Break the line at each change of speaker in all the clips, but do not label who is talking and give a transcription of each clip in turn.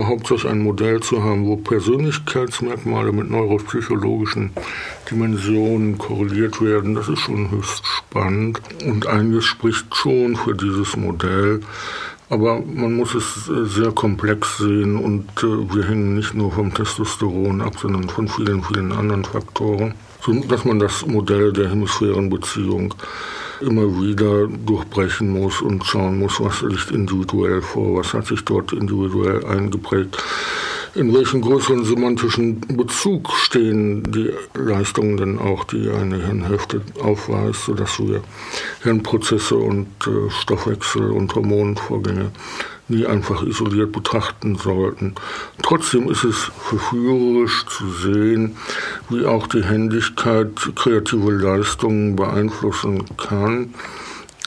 Hauptsächlich ein Modell zu haben, wo Persönlichkeitsmerkmale mit neuropsychologischen Dimensionen korreliert werden, das ist schon höchst spannend. Und einiges spricht schon für dieses Modell. Aber man muss es sehr komplex sehen und äh, wir hängen nicht nur vom Testosteron ab, sondern von vielen, vielen anderen Faktoren, so dass man das Modell der Hemisphärenbeziehung immer wieder durchbrechen muss und schauen muss, was liegt individuell vor, was hat sich dort individuell eingeprägt. In welchem größeren semantischen Bezug stehen die Leistungen denn auch, die eine Hirnhälfte aufweist, sodass wir Hirnprozesse und äh, Stoffwechsel und Hormonvorgänge nie einfach isoliert betrachten sollten. Trotzdem ist es verführerisch zu sehen, wie auch die Händigkeit kreative Leistungen beeinflussen kann.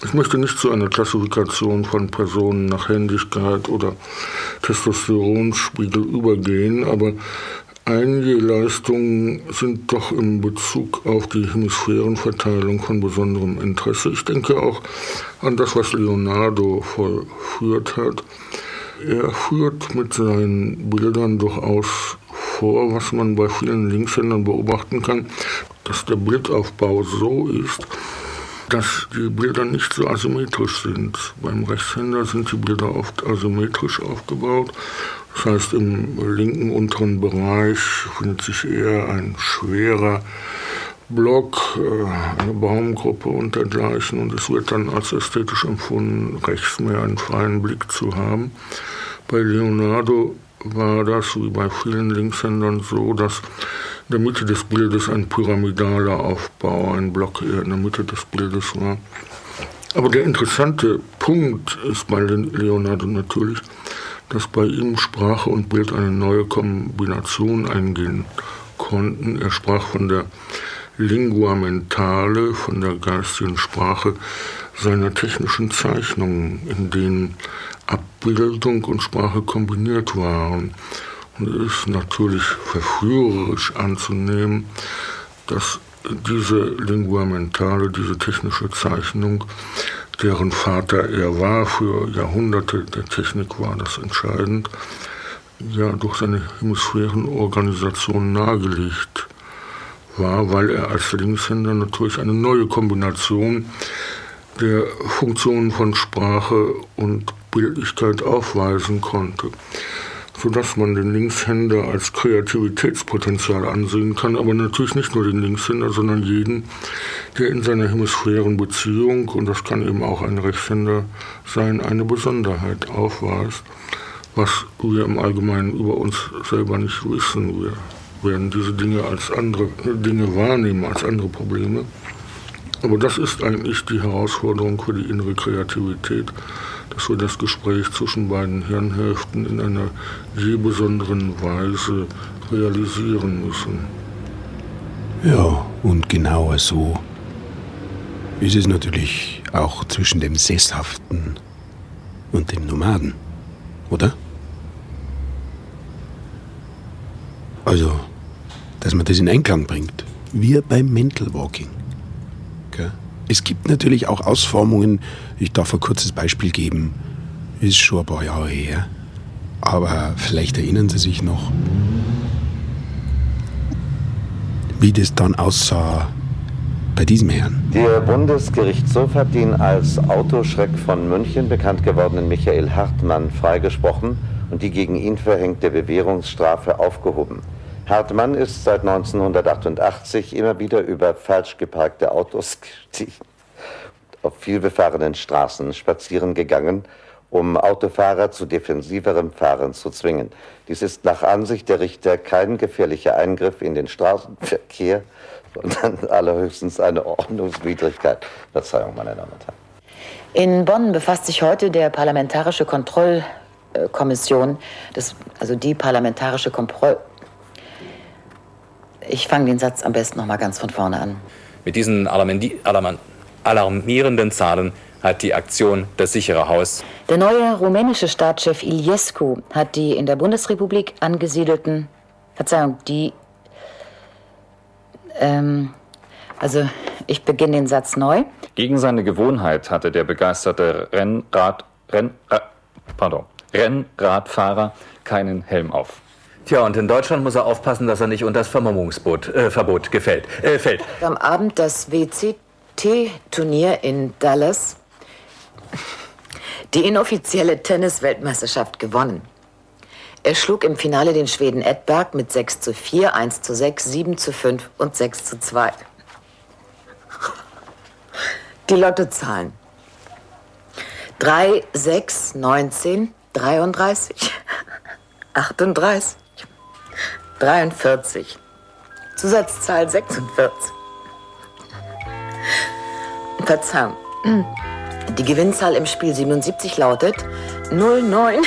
Ich möchte nicht zu einer Klassifikation von Personen nach Händigkeit oder Testosteronspiegel übergehen, aber Einige Leistungen sind doch in Bezug auf die Hemisphärenverteilung von besonderem Interesse. Ich denke auch an das, was Leonardo vollführt hat. Er führt mit seinen Bildern durchaus vor, was man bei vielen Linkshändern beobachten kann, dass der Bildaufbau so ist, dass die Bilder nicht so asymmetrisch sind. Beim Rechtshänder sind die Bilder oft asymmetrisch aufgebaut das heißt, im linken unteren Bereich findet sich eher ein schwerer Block, äh, eine Baumgruppe und dergleichen. Und es wird dann als ästhetisch empfunden, rechts mehr einen freien Blick zu haben. Bei Leonardo war das, wie bei vielen Linkshändern, so, dass in der Mitte des Bildes ein pyramidaler Aufbau, ein Block eher in der Mitte des Bildes war. Aber der interessante Punkt ist bei Leonardo natürlich, dass bei ihm Sprache und Bild eine neue Kombination eingehen konnten. Er sprach von der Lingua mentale, von der geistigen Sprache seiner technischen Zeichnungen, in denen Abbildung und Sprache kombiniert waren. Und es ist natürlich verführerisch anzunehmen, dass diese Lingua mentale, diese technische Zeichnung deren Vater er war, für Jahrhunderte der Technik war das entscheidend, ja durch seine Hemisphärenorganisation nahegelegt war, weil er als Linkshänder natürlich eine neue Kombination der Funktionen von Sprache und Bildlichkeit aufweisen konnte sodass man den Linkshänder als Kreativitätspotenzial ansehen kann, aber natürlich nicht nur den Linkshänder, sondern jeden, der in seiner Hemisphärenbeziehung, und das kann eben auch ein Rechtshänder sein, eine Besonderheit aufweist, was wir im Allgemeinen über uns selber nicht wissen. Wir werden diese Dinge als andere Dinge wahrnehmen, als andere Probleme. Aber das ist eigentlich die Herausforderung für die innere Kreativität, dass wir das Gespräch zwischen beiden Hirnhälften in einer je besonderen Weise realisieren müssen.
Ja, und genauer so ist es natürlich auch zwischen dem Sesshaften und dem Nomaden, oder? Also, dass man das in Einklang bringt, wie beim Mental Walking. Es gibt natürlich auch Ausformungen, ich darf ein kurzes Beispiel geben, ist schon ein paar Jahre her, aber vielleicht erinnern Sie sich noch, wie das dann aussah bei diesem Herrn.
Der Bundesgerichtshof hat den als Autoschreck von München bekannt gewordenen Michael Hartmann freigesprochen und die gegen ihn verhängte Bewährungsstrafe aufgehoben. Hartmann ist seit 1988 immer wieder über falsch geparkte Autos gestiegen, auf vielbefahrenen Straßen spazieren gegangen, um Autofahrer zu defensiverem Fahren zu zwingen. Dies ist nach Ansicht der Richter kein gefährlicher Eingriff in den Straßenverkehr, sondern allerhöchstens eine Ordnungswidrigkeit. Verzeihung, meine Damen und Herren.
In Bonn befasst sich heute der Parlamentarische Kontrollkommission, das, also die Parlamentarische Kontroll ich fange den Satz am besten noch mal ganz von vorne an.
Mit diesen alarmierenden Zahlen hat die Aktion Das sichere Haus.
Der neue rumänische Staatschef Iliescu hat die in der Bundesrepublik angesiedelten, Verzeihung, die, ähm, also ich beginne den Satz neu.
Gegen seine Gewohnheit hatte der begeisterte Rennrad, Renn, äh, pardon, Rennradfahrer keinen Helm auf.
Tja, und in Deutschland muss er aufpassen, dass er nicht unter das Vermummungsverbot äh, gefällt, äh, fällt.
Am Abend das WCT-Turnier in Dallas. Die inoffizielle Tennis-Weltmeisterschaft gewonnen. Er schlug im Finale den Schweden Edberg mit 6 zu 4, 1 zu 6, 7 zu 5 und 6 zu 2. Die Lottozahlen. 3, 6, 19, 33, 38, 43. Zusatzzahl 46. Verzeihung. Die Gewinnzahl im Spiel 77 lautet 09.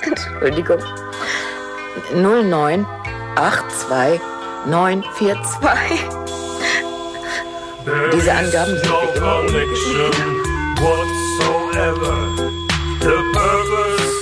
Entschuldigung. 0982942. Diese Angaben sind wie immer
whatsoever. The purpose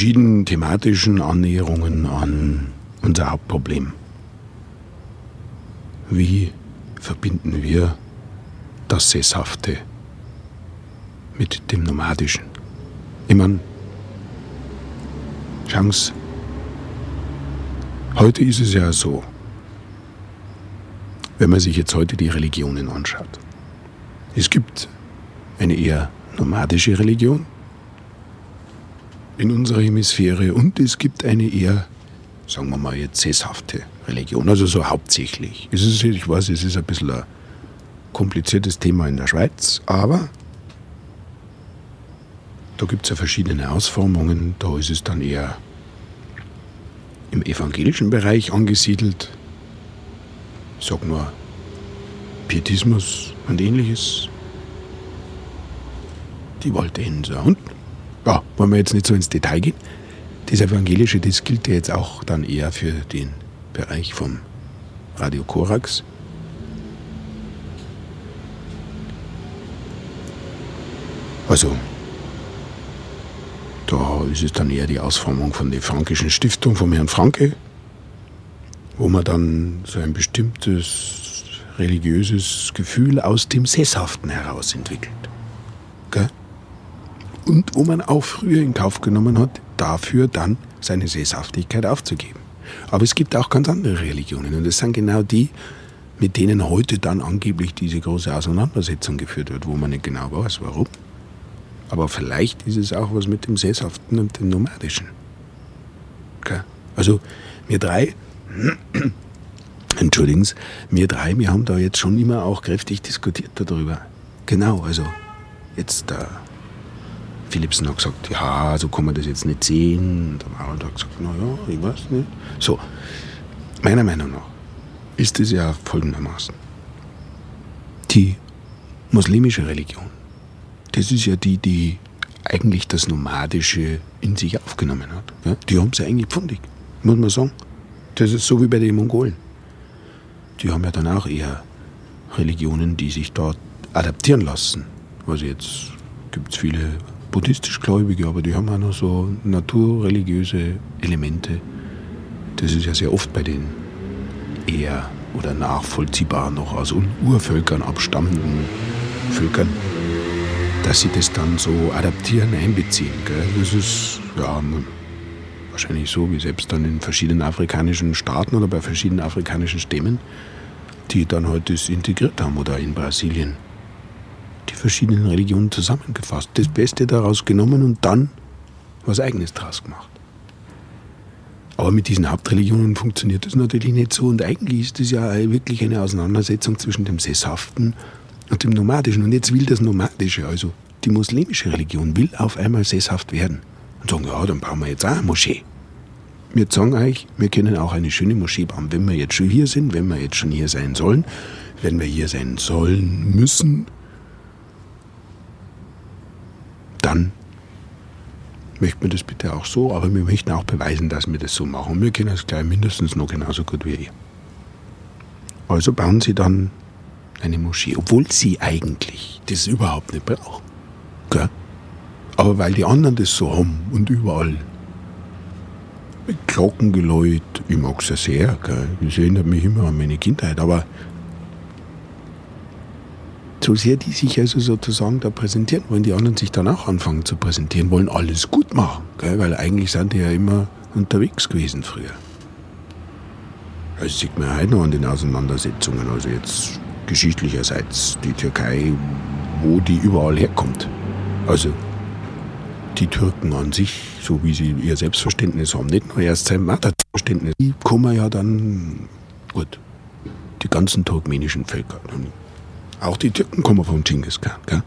verschiedenen thematischen Annäherungen an unser Hauptproblem. Wie verbinden wir das Sesshafte mit dem Nomadischen? Ich mein, Chance. Heute ist es ja so, wenn man sich jetzt heute die Religionen anschaut. Es gibt eine eher nomadische Religion in unserer Hemisphäre und es gibt eine eher, sagen wir mal jetzt, sesshafte Religion, also so hauptsächlich. Es ist, ich weiß, es ist ein bisschen ein kompliziertes Thema in der Schweiz, aber da gibt es ja verschiedene Ausformungen. Da ist es dann eher im evangelischen Bereich angesiedelt. Ich sag nur Pietismus und ähnliches. Die Waldenser. Und ja, wollen wir jetzt nicht so ins Detail gehen. Das Evangelische, das gilt ja jetzt auch dann eher für den Bereich vom Radio Korax. Also, da ist es dann eher die Ausformung von der Frankischen Stiftung vom Herrn Franke, wo man dann so ein bestimmtes religiöses Gefühl aus dem Sesshaften heraus entwickelt. Und wo man auch früher in Kauf genommen hat, dafür dann seine Sesshaftigkeit aufzugeben. Aber es gibt auch ganz andere Religionen und das sind genau die, mit denen heute dann angeblich diese große Auseinandersetzung geführt wird, wo man nicht genau weiß, warum. Aber vielleicht ist es auch was mit dem Sesshaften und dem Nomadischen. Okay. Also wir drei, entschuldigen Sie, wir drei, wir haben da jetzt schon immer auch kräftig diskutiert darüber. Genau, also jetzt der Philipsen hat gesagt, ja, so kann man das jetzt nicht sehen. Und der Marold hat gesagt, naja, ich weiß nicht. So, meiner Meinung nach ist es ja folgendermaßen. Die muslimische Religion, das ist ja die, die eigentlich das Nomadische in sich aufgenommen hat. Ja? Die haben sie eigentlich pfundig, muss man sagen. Das ist so wie bei den Mongolen. Die haben ja dann auch eher Religionen, die sich dort adaptieren lassen. Also jetzt gibt es viele buddhistisch Gläubige, aber die haben auch noch so naturreligiöse Elemente. Das ist ja sehr oft bei den eher oder nachvollziehbar noch aus Urvölkern abstammenden Völkern, dass sie das dann so adaptieren, einbeziehen. Gell? Das ist ja wahrscheinlich so, wie selbst dann in verschiedenen afrikanischen Staaten oder bei verschiedenen afrikanischen Stämmen, die dann heute das integriert haben oder in Brasilien die verschiedenen Religionen zusammengefasst, das Beste daraus genommen und dann was Eigenes draus gemacht. Aber mit diesen Hauptreligionen funktioniert das natürlich nicht so und eigentlich ist es ja wirklich eine Auseinandersetzung zwischen dem Sesshaften und dem Nomadischen. Und jetzt will das Nomadische, also die muslimische Religion, will auf einmal sesshaft werden. Und sagen, ja, dann bauen wir jetzt auch eine Moschee. Wir sagen euch, wir können auch eine schöne Moschee bauen, wenn wir jetzt schon hier sind, wenn wir jetzt schon hier sein sollen, wenn wir hier sein sollen müssen, dann möchten wir das bitte auch so, aber wir möchten auch beweisen, dass wir das so machen. Wir können es gleich mindestens noch genauso gut wie ihr. Also bauen sie dann eine Moschee, obwohl sie eigentlich das überhaupt nicht brauchen. Gell? Aber weil die anderen das so haben und überall Glockengeläut, ich mag es ja sehr, gell? das erinnert mich immer an meine Kindheit, aber so sehr die sich also sozusagen da präsentieren wollen, die anderen sich dann auch anfangen zu präsentieren, wollen alles gut machen, gell? weil eigentlich sind die ja immer unterwegs gewesen früher. Das sieht man heute noch an den Auseinandersetzungen, also jetzt geschichtlicherseits die Türkei, wo die überall herkommt. Also die Türken an sich, so wie sie ihr Selbstverständnis haben, nicht nur erst sein Matterverständnis, die kommen ja dann, gut, die ganzen turkmenischen Völker. Auch die Türken kommen von Genghis Khan, gell?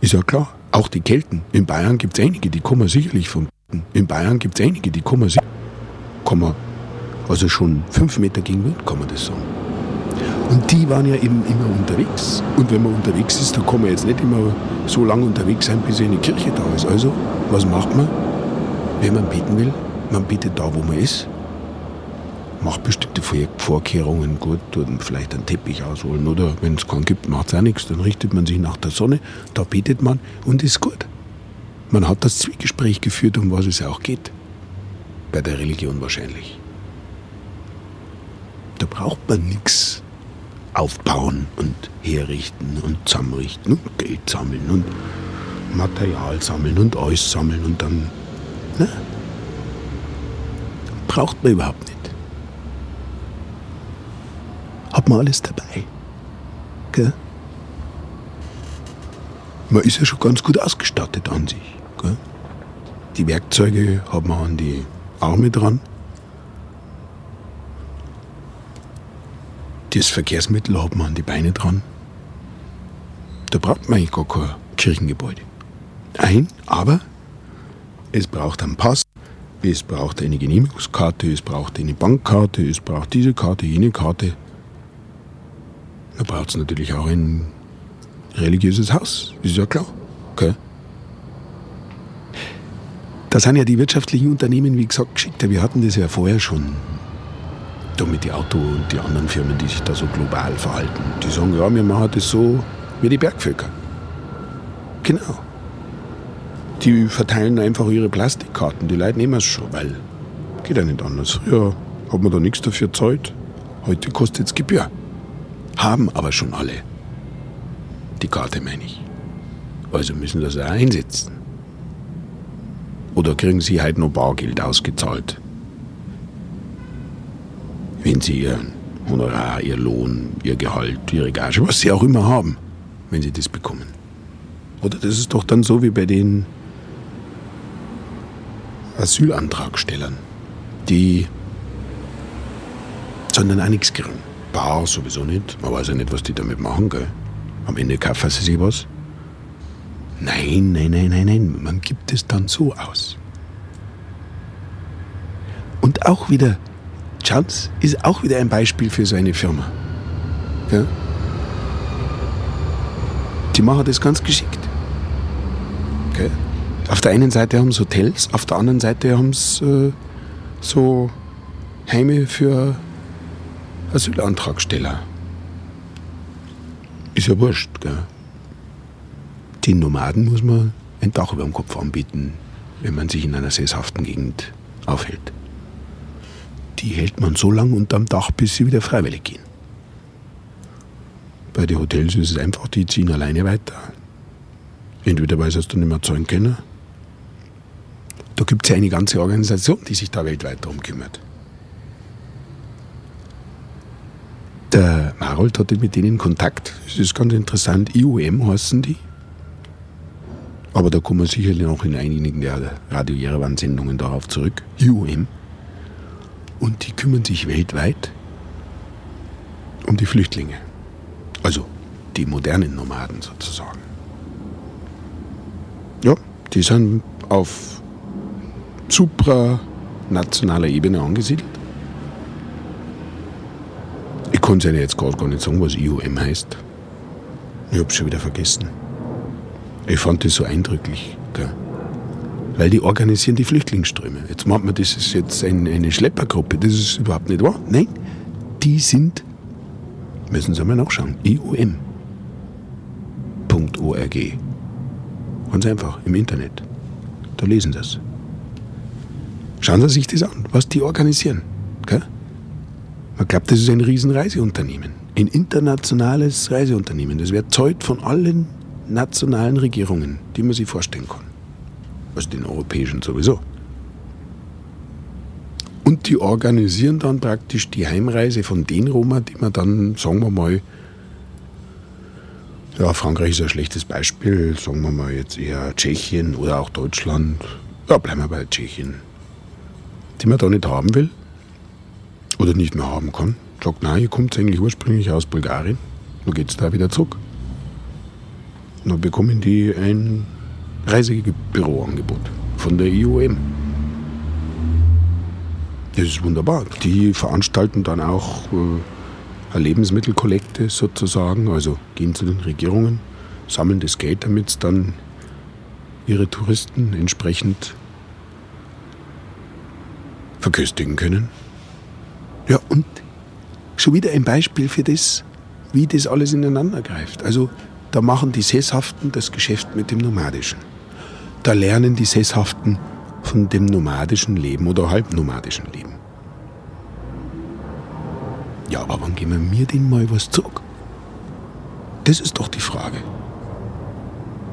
Ist ja klar. Auch die Kelten. In Bayern gibt es einige, die kommen sicherlich von In Bayern gibt es einige, die kommen sicherlich. Also schon fünf Meter gegen Wind, kann man das sagen. Und die waren ja eben immer unterwegs. Und wenn man unterwegs ist, dann kann man jetzt nicht immer so lange unterwegs sein, bis eine Kirche da ist. Also, was macht man, wenn man beten will? Man betet da, wo man ist. Macht bestimmte Vorkehrungen, gut, tut vielleicht einen Teppich ausholen oder wenn es keinen gibt, macht es auch nichts. Dann richtet man sich nach der Sonne, da betet man und ist gut. Man hat das Zwiegespräch geführt, um was es auch geht. Bei der Religion wahrscheinlich. Da braucht man nichts aufbauen und herrichten und zusammenrichten und Geld sammeln und Material sammeln und alles sammeln und dann. Ne? Braucht man überhaupt nicht. Hat man alles dabei. Gell? Man ist ja schon ganz gut ausgestattet an sich. Gell? Die Werkzeuge hat man an die Arme dran. Das Verkehrsmittel hat man an die Beine dran. Da braucht man eigentlich gar kein Kirchengebäude. Ein, aber es braucht einen Pass, es braucht eine Genehmigungskarte, es braucht eine Bankkarte, es braucht diese Karte, jene Karte. Da braucht es natürlich auch ein religiöses Haus, ist ja klar. Okay? Da sind ja die wirtschaftlichen Unternehmen, wie gesagt, geschickter. Wir hatten das ja vorher schon. Da mit die Auto und die anderen Firmen, die sich da so global verhalten. Die sagen, ja, wir machen das so wie die Bergvölker. Genau. Die verteilen einfach ihre Plastikkarten. Die Leute nehmen es schon, weil geht ja nicht anders. Früher hat man da nichts dafür zahlt. Heute kostet es Gebühr. Haben aber schon alle. Die Karte meine ich. Also müssen das auch einsetzen. Oder kriegen sie halt noch Bargeld ausgezahlt? Wenn sie ihr Honorar, ihr Lohn, ihr Gehalt, ihre Gage, was sie auch immer haben, wenn sie das bekommen. Oder das ist doch dann so wie bei den Asylantragstellern, die sondern auch nichts kriegen. Bar sowieso nicht. Man weiß ja nicht, was die damit machen, gell? Am Ende kaufen sie sich was. Nein, nein, nein, nein, nein. Man gibt es dann so aus. Und auch wieder, Chance ist auch wieder ein Beispiel für so eine Firma. Gell? Die machen das ganz geschickt. Gell? Auf der einen Seite haben sie Hotels, auf der anderen Seite haben sie äh, so Heime für Asylantragsteller. Ist ja wurscht, gell? Den Nomaden muss man ein Dach über dem Kopf anbieten, wenn man sich in einer sesshaften Gegend aufhält. Die hält man so lange unterm Dach, bis sie wieder freiwillig gehen. Bei den Hotels ist es einfach, die ziehen alleine weiter. Entweder weil sie es dann nicht mehr zahlen können. Da gibt es ja eine ganze Organisation, die sich da weltweit darum kümmert. Der Marold hatte mit denen Kontakt. Das ist ganz interessant. IOM heißen die. Aber da kommen wir sicherlich noch in einigen der Radio Jerewan-Sendungen darauf zurück. IOM. Und die kümmern sich weltweit um die Flüchtlinge. Also die modernen Nomaden sozusagen. Ja, die sind auf supranationaler Ebene angesiedelt. Kann es jetzt gar nicht sagen, was IOM heißt. Ich hab's schon wieder vergessen. Ich fand das so eindrücklich. Gell? Weil die organisieren die Flüchtlingsströme. Jetzt meint man, das ist jetzt ein, eine Schleppergruppe. Das ist überhaupt nicht wahr. Nein, die sind, müssen Sie mal nachschauen, IOM.org. Ganz einfach, im Internet. Da lesen Sie es. Schauen Sie sich das an, was die organisieren. Gell? Man glaubt, das ist ein Riesenreiseunternehmen. Ein internationales Reiseunternehmen. Das wird zahlt von allen nationalen Regierungen, die man sich vorstellen kann. Also den europäischen sowieso. Und die organisieren dann praktisch die Heimreise von den Roma, die man dann, sagen wir mal, ja, Frankreich ist ein schlechtes Beispiel, sagen wir mal jetzt eher Tschechien oder auch Deutschland. Ja, bleiben wir bei Tschechien. Die man da nicht haben will oder nicht mehr haben kann. Sagt, nein, ihr kommt eigentlich ursprünglich aus Bulgarien, dann geht es da wieder zurück. Dann bekommen die ein Reisebüroangebot von der IOM. Das ist wunderbar. Die veranstalten dann auch äh, eine Lebensmittelkollekte sozusagen, also gehen zu den Regierungen, sammeln das Geld, damit sie dann ihre Touristen entsprechend verköstigen können. Ja, und schon wieder ein Beispiel für das, wie das alles ineinander greift. Also da machen die Sesshaften das Geschäft mit dem Nomadischen. Da lernen die Sesshaften von dem nomadischen Leben oder halbnomadischen Leben. Ja, aber wann geben wir mir denn mal was zurück? Das ist doch die Frage.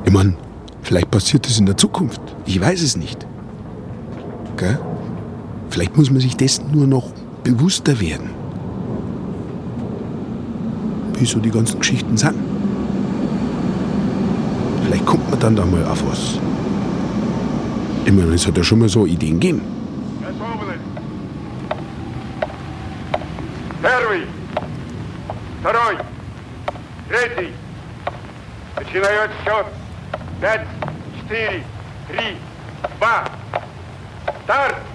Ich meine, vielleicht passiert das in der Zukunft. Ich weiß es nicht. Gell? Vielleicht muss man sich dessen nur noch bewusster werden. Wie so die ganzen Geschichten sind. Vielleicht kommt man dann da mal auf was. Ich meine, es hat ja schon mal so Ideen gegeben.
Первый, второй, третий. Начинает счет. Пять, четыре, три, два. Старт!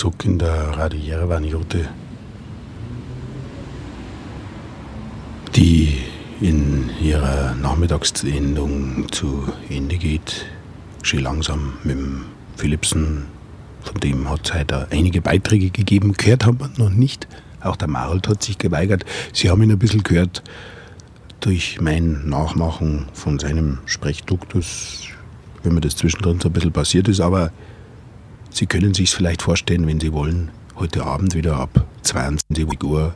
Zurück in der Radio Jerewan Jute, die in ihrer Nachmittagssendung zu Ende geht. Schon langsam mit dem Philipsen, von dem hat es heute einige Beiträge gegeben. Gehört haben wir noch nicht. Auch der Marold hat sich geweigert. Sie haben ihn ein bisschen gehört durch mein Nachmachen von seinem Sprechduktus, wenn mir das zwischendrin so ein bisschen passiert ist, aber Sie können sich vielleicht vorstellen, wenn Sie wollen, heute Abend wieder ab 22 Uhr.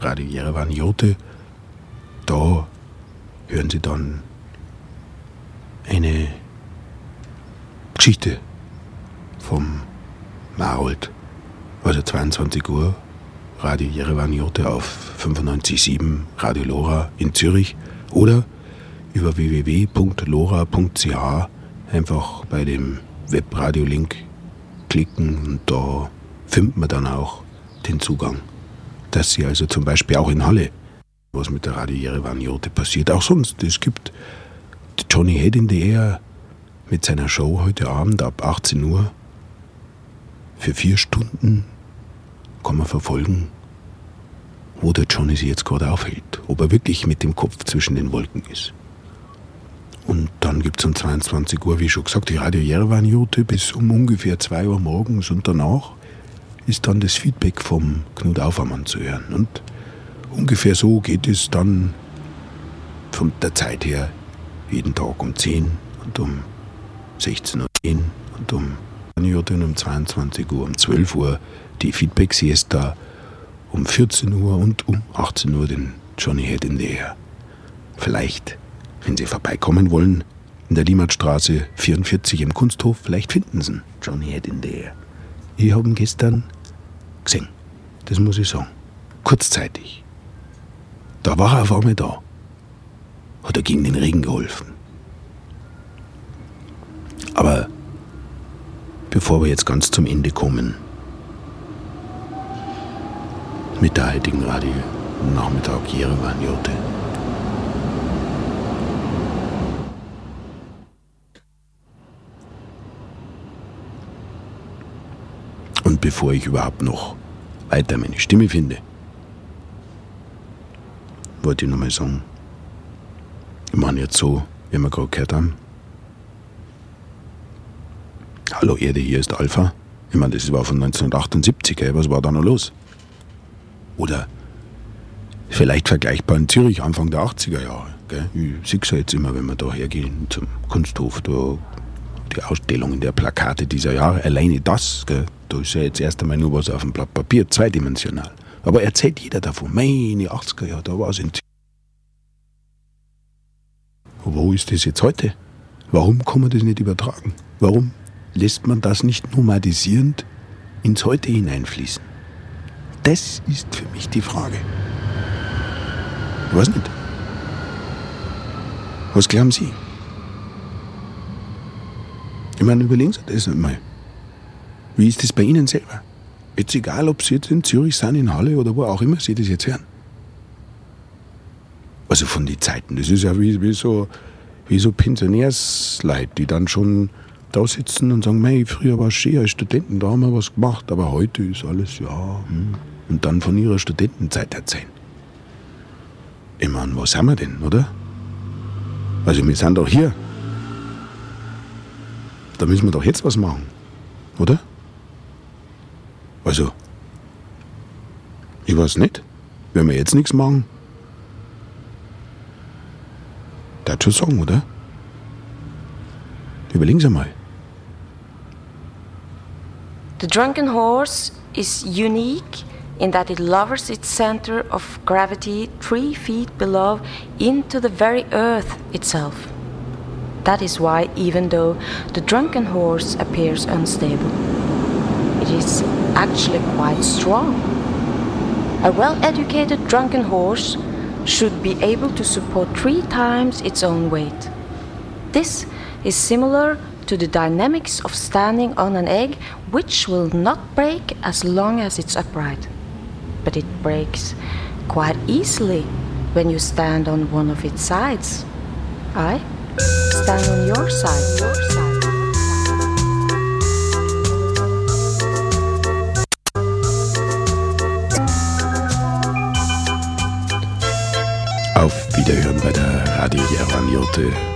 Radio Jerewan Jote. Da hören Sie dann eine Geschichte vom Marold. Also 22 Uhr. Radio Jerewan Jote auf 95.7 Radio Lora in Zürich. Oder über www.lora.ch einfach bei dem Webradio-Link klicken und da findet man dann auch den Zugang. Dass sie also zum Beispiel auch in Halle, was mit der Radio Jerewan Jote passiert, auch sonst, es gibt Johnny Head in the Air mit seiner Show heute Abend ab 18 Uhr für vier Stunden kann man verfolgen, wo der Johnny sich jetzt gerade aufhält. Ob er wirklich mit dem Kopf zwischen den Wolken ist. Und dann gibt es um 22 Uhr, wie schon gesagt, die Radio Jerewan Jute bis um ungefähr 2 Uhr morgens und danach ist dann das Feedback vom Knut Aufermann zu hören. Und ungefähr so geht es dann von der Zeit her jeden Tag um 10 und um 16.10 Uhr und um und um 22 Uhr, um 12 Uhr die Feedback-Siesta, um 14 Uhr und um 18 Uhr den Johnny Head in the Air. Vielleicht wenn Sie vorbeikommen wollen, in der Limmatstraße 44 im Kunsthof, vielleicht finden Sie ihn, Johnny Head in Air. Ich habe ihn gestern gesehen, das muss ich sagen. Kurzzeitig. Da war er auf einmal da. Hat er gegen den Regen geholfen. Aber bevor wir jetzt ganz zum Ende kommen, mit der heutigen Radio Nachmittag Jerewan Jote. Und bevor ich überhaupt noch weiter meine Stimme finde, wollte ich nochmal sagen, ich meine jetzt so, wie wir gerade gehört haben, Hallo Erde, hier ist Alpha. Ich meine, das war von 1978, ey. was war da noch los? Oder vielleicht vergleichbar in Zürich, Anfang der 80er Jahre. Gell? Ich sehe es ja jetzt immer, wenn wir da hergehen zum Kunsthof, da die Ausstellungen der Plakate dieser Jahre, alleine das, gell? Da ist ja jetzt erst einmal nur was auf dem Blatt Papier, zweidimensional. Aber erzählt jeder davon, meine 80er Jahre, da war es in. Wo ist das jetzt heute? Warum kann man das nicht übertragen? Warum lässt man das nicht nomadisierend ins Heute hineinfließen? Das ist für mich die Frage. Ich weiß nicht. Was glauben Sie? Ich meine, überlegen Sie das einmal. Wie ist das bei Ihnen selber? Jetzt egal, ob Sie jetzt in Zürich sind, in Halle oder wo auch immer Sie das jetzt hören. Also von den Zeiten. Das ist ja wie, wie so, wie so Pensionärsleute, die dann schon da sitzen und sagen, mei, früher war es schön als Studenten, da haben wir was gemacht, aber heute ist alles, ja, hm. und dann von ihrer Studentenzeit erzählen. Ich meine, was haben wir denn, oder? Also wir sind doch hier. Da müssen wir doch jetzt was machen, oder? Also, ich weiß nicht, wenn wir jetzt nichts machen, der schon sagen, oder? Überlegen Sie mal.
The drunken horse is unique in that it lowers its center of gravity three feet below into the very earth itself. That is why, even though the drunken horse appears unstable, it is actually quite strong. A well educated drunken horse should be able to support three times its own weight. This is similar to the dynamics of standing on an egg, which will not break as long as it's upright. But it breaks quite easily when you stand on one of its sides. I stand on your side. Your side.
Wiederhören bei der er Radio Jerevan Jote